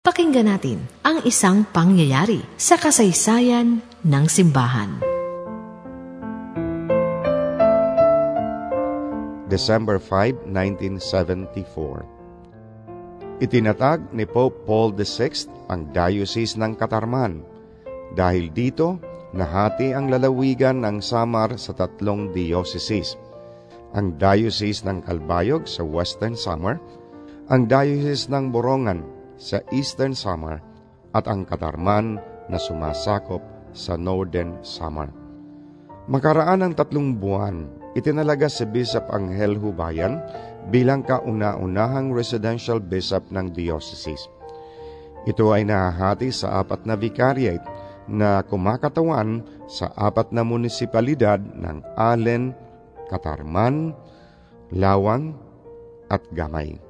Pakinggan natin ang isang pangyayari sa kasaysayan ng simbahan. December 5, 1974 Itinatag ni Pope Paul VI ang Diocese ng Katarman. Dahil dito, nahati ang lalawigan ng Samar sa tatlong dioceses. Ang Diocese ng Kalbayog sa Western Samar, ang Diocese ng Borongan sa Eastern Samar at ang Katarman na sumasakop sa Northern Samar. Makaraan ng tatlong buwan, itinalaga si Bishop Angel Hubayan bilang kauna-unahang residential bishop ng diocese. Ito ay nahahati sa apat na vicariate na kumakatawan sa apat na munisipalidad ng Allen, Katarman, Lawang at Gamay.